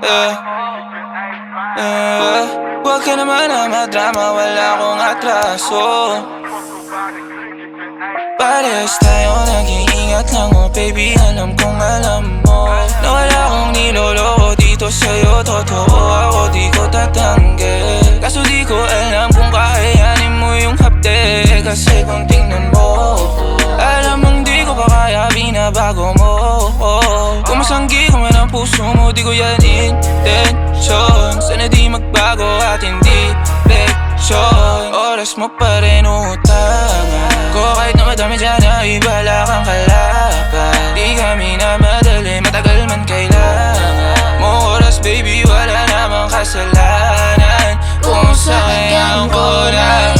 Yeah. Yeah. Huwag ka naman na madrama, wala akong atraso Parehas tayo nag-iingat lang oh baby Alam kong alam mo Na wala akong niloloko dito sa'yo Totoo ako di ko tatanggi Kaso di ko alam kung kakayanin mo yung hapde Kasi kung tingnan mo Alam mong di ko pa kaya binabago mo Kung ko man ang puso mo Di ko yan intention. Sana di magbago at hindi leksyon. Oras mo pa rin utangan Ko kahit na madami dyan na ibala kang kalaban. Di kami na madali, matagal man kailangan. Mo oras baby, wala namang kasalanan. Kung saan ko na